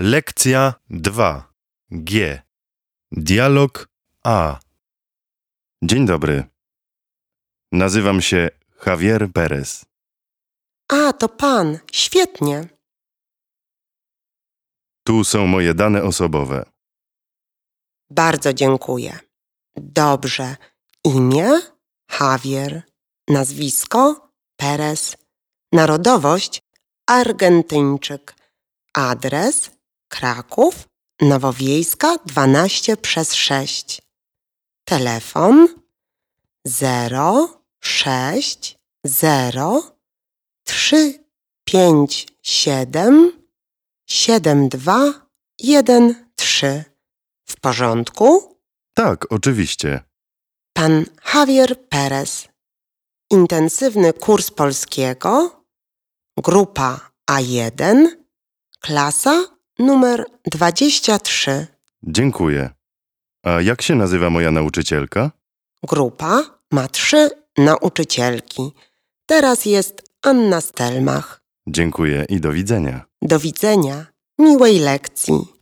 Lekcja 2. G. Dialog A. Dzień dobry. Nazywam się Javier Perez. A, to pan. Świetnie. Tu są moje dane osobowe. Bardzo dziękuję. Dobrze. Imię? Javier. Nazwisko? Perez. Narodowość? Argentyńczyk. Adres? Kraków, Nowowiejska 12 przez 6. Telefon 0 6 0 3 5 7 7 2 1 3. W porządku? Tak, oczywiście. Pan Javier Perez. Intensywny kurs polskiego. Grupa A1. Klasa numer 23. Dziękuję. A jak się nazywa moja nauczycielka? Grupa ma trzy nauczycielki. Teraz jest Anna Stelmach. Dziękuję i do widzenia. Do widzenia. Miłej lekcji.